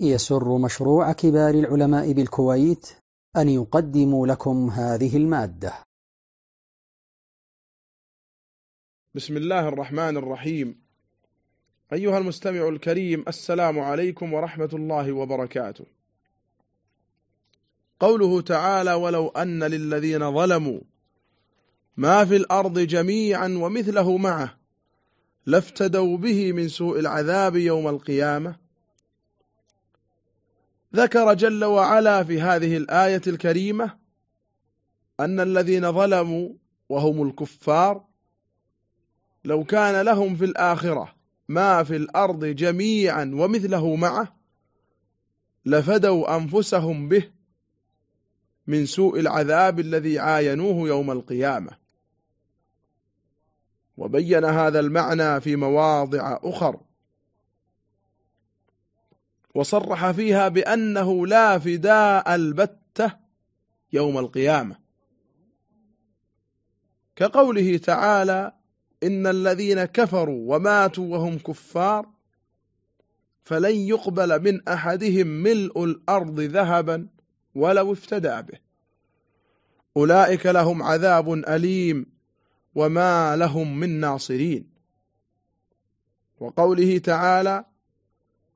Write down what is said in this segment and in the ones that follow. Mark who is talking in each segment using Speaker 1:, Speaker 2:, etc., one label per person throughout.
Speaker 1: يسر مشروع كبار العلماء بالكويت أن يقدم لكم هذه المادة.
Speaker 2: بسم الله الرحمن الرحيم. أيها المستمع الكريم السلام عليكم ورحمة الله وبركاته. قوله تعالى ولو أن للذين ظلموا ما في الأرض جميعا ومثله معه لافتدوا به من سوء العذاب يوم القيامة ذكر جل وعلا في هذه الآية الكريمة أن الذين ظلموا وهم الكفار لو كان لهم في الآخرة ما في الأرض جميعا ومثله معه لفدوا أنفسهم به من سوء العذاب الذي عاينوه يوم القيامة. وبين هذا المعنى في مواضع أخر. وصرح فيها بأنه لا فداء البتة يوم القيامة. كقوله تعالى إن الذين كفروا وماتوا وهم كفار فلن يقبل من أحدهم ملء الأرض ذهبا ولو افتدى به. أولئك لهم عذاب أليم وما لهم من ناصرين. وقوله تعالى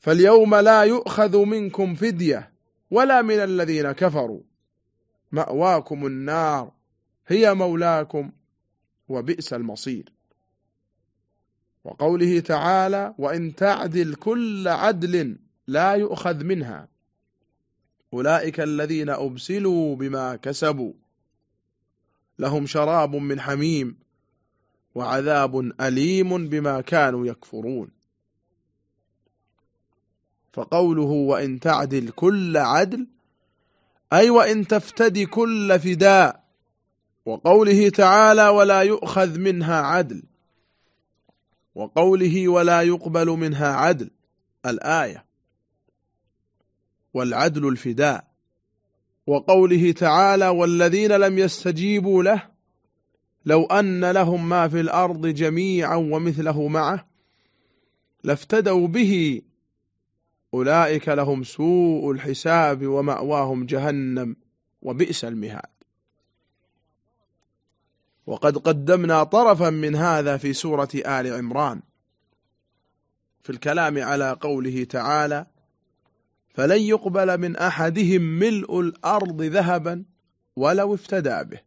Speaker 2: فاليوم لا يؤخذ منكم فدية ولا من الذين كفروا. مأواكم النار. هي مولاكم وبئس المصير. وقوله تعالى وإن تعدل كل عدل لا يؤخذ منها. أولئك الذين أبسلوا بما كسبوا. لهم شراب من حميم وعذاب أليم بما كانوا يكفرون. فقوله وإن تعدل كل عدل أي وإن تفتدي كل فداء وقوله تعالى ولا يؤخذ منها عدل وقوله ولا يقبل منها عدل الآية والعدل الفداء وقوله تعالى والذين لم يستجيبوا له لو أن لهم ما في الأرض جميعا ومثله معه لافتدوا به أولئك لهم سوء الحساب ومأواهم جهنم وبئس المهاد. وقد قدمنا طرفا من هذا في سورة آل عمران. في الكلام على قوله تعالى فلن يقبل من أحدهم ملء الأرض ذهبا ولو افتدى به.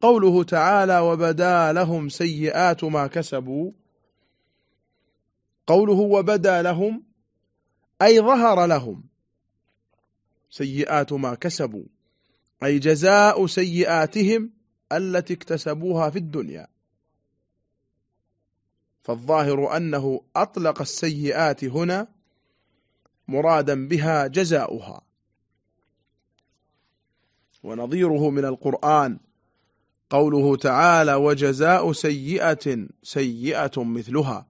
Speaker 2: قوله تعالى وبدا لهم سيئات ما كسبوا قوله وبدا لهم أي ظهر لهم. سيئات ما كسبوا أي جزاء سيئاتهم التي اكتسبوها في الدنيا. فالظاهر أنه أطلق السيئات هنا مرادا بها جزاؤها. ونظيره من القرآن قوله تعالى وجزاء سيئة سيئة مثلها.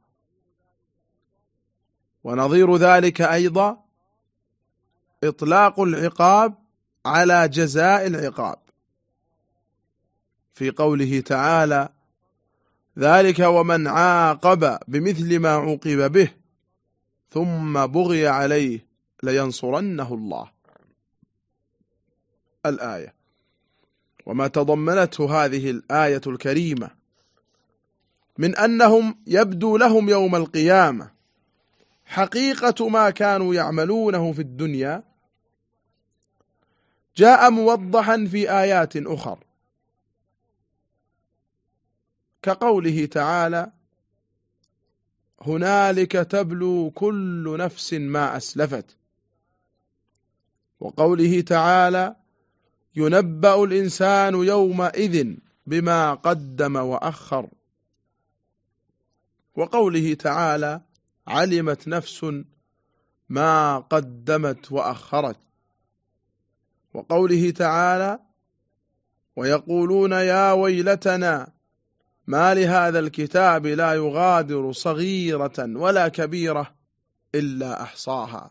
Speaker 2: ونظير ذلك أيضا إطلاق العقاب على جزاء العقاب. في قوله تعالى ذلك ومن عاقب بمثل ما عوقب به ثم بغي عليه لينصرنه الله. الآية وما تضمنته هذه الآية الكريمة من أنهم يبدو لهم يوم القيامة حقيقة ما كانوا يعملونه في الدنيا جاء موضحا في آيات أخر كقوله تعالى هنالك تبلو كل نفس ما أسلفت وقوله تعالى ينبأ الإنسان يومئذ بما قدم وأخر وقوله تعالى علمت نفس ما قدمت وأخرت. وقوله تعالى ويقولون يا ويلتنا ما لهذا الكتاب لا يغادر صغيرة ولا كبيرة إلا أحصاها.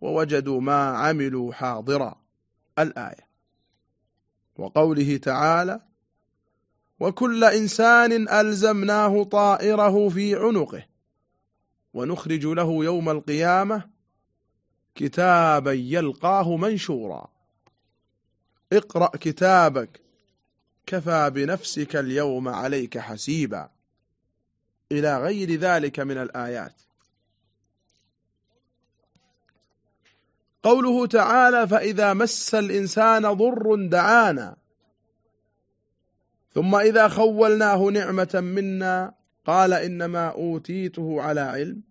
Speaker 2: ووجدوا ما عملوا حاضرا. الآية. وقوله تعالى وكل إنسان ألزمناه طائره في عنقه. ونخرج له يوم القيامة كتابا يلقاه منشورا. اقرأ كتابك كفى بنفسك اليوم عليك حسيبا. إلى غير ذلك من الآيات. قوله تعالى فإذا مس الإنسان ضر دعانا ثم إذا خولناه نعمة منا قال إنما أوتيته على علم.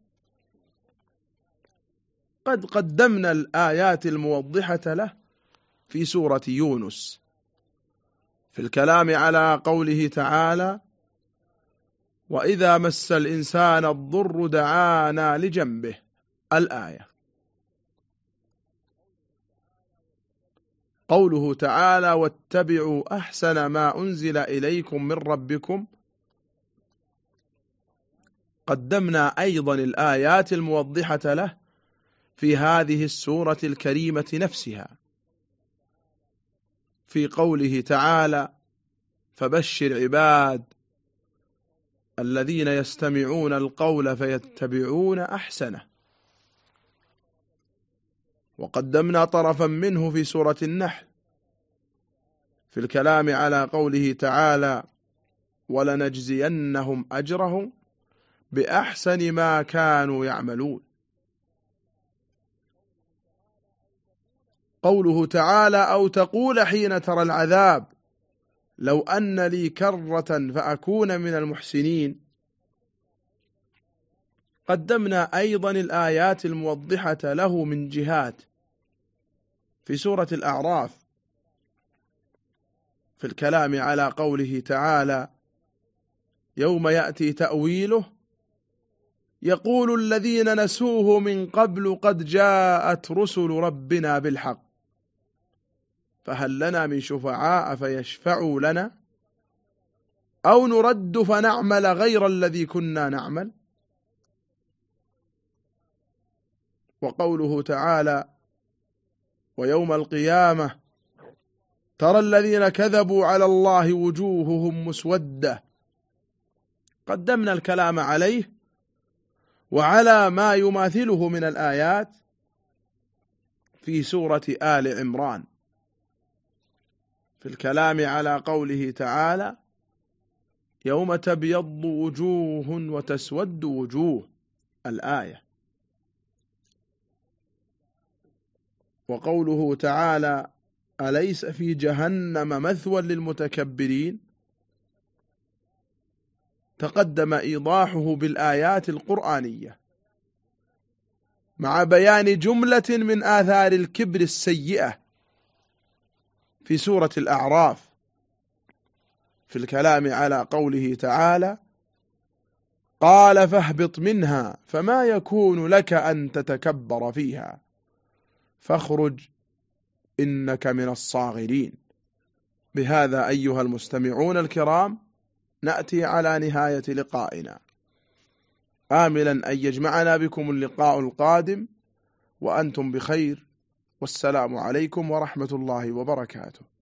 Speaker 2: قد قدمنا الآيات الموضحة له في سورة يونس. في الكلام على قوله تعالى وإذا مس الإنسان الضر دعانا لجنبه. الآية. قوله تعالى واتبعوا أحسن ما أنزل إليكم من ربكم قدمنا أيضا الآيات الموضحة له في هذه السورة الكريمة نفسها. في قوله تعالى فبشر عباد الذين يستمعون القول فيتبعون أحسنه وقدمنا طرفا منه في سورة النحل في الكلام على قوله تعالى ولنجزينهم أجرهم بأحسن ما كانوا يعملون. قوله تعالى أو تقول حين ترى العذاب لو أن لي كرة فأكون من المحسنين. قدمنا أيضا الآيات الموضحة له من جهات في سورة الأعراف في الكلام على قوله تعالى يوم يأتي تأويله يقول الذين نسوه من قبل قد جاءت رسل ربنا بالحق. فهل لنا من شفعاء فيشفعوا لنا؟ أو نرد فنعمل غير الذي كنا نعمل؟ وقوله تعالى ويوم القيامة ترى الذين كذبوا على الله وجوههم مسودة. قدمنا الكلام عليه وعلى ما يماثله من الآيات في سورة آل عمران. في الكلام على قوله تعالى يوم تبيض وجوه وتسود وجوه الآية. وقوله تعالى أليس في جهنم مثوى للمتكبرين؟ تقدم إيضاحه بالآيات القرآنية مع بيان جملة من آثار الكبر السيئة في سورة الأعراف في الكلام على قوله تعالى قال فاهبط منها فما يكون لك أن تتكبر فيها فاخرج إنك من الصاغرين بهذا أيها المستمعون الكرام نأتي على نهاية لقائنا. آملا أن يجمعنا بكم اللقاء القادم وأنتم بخير والسلام عليكم ورحمة الله وبركاته.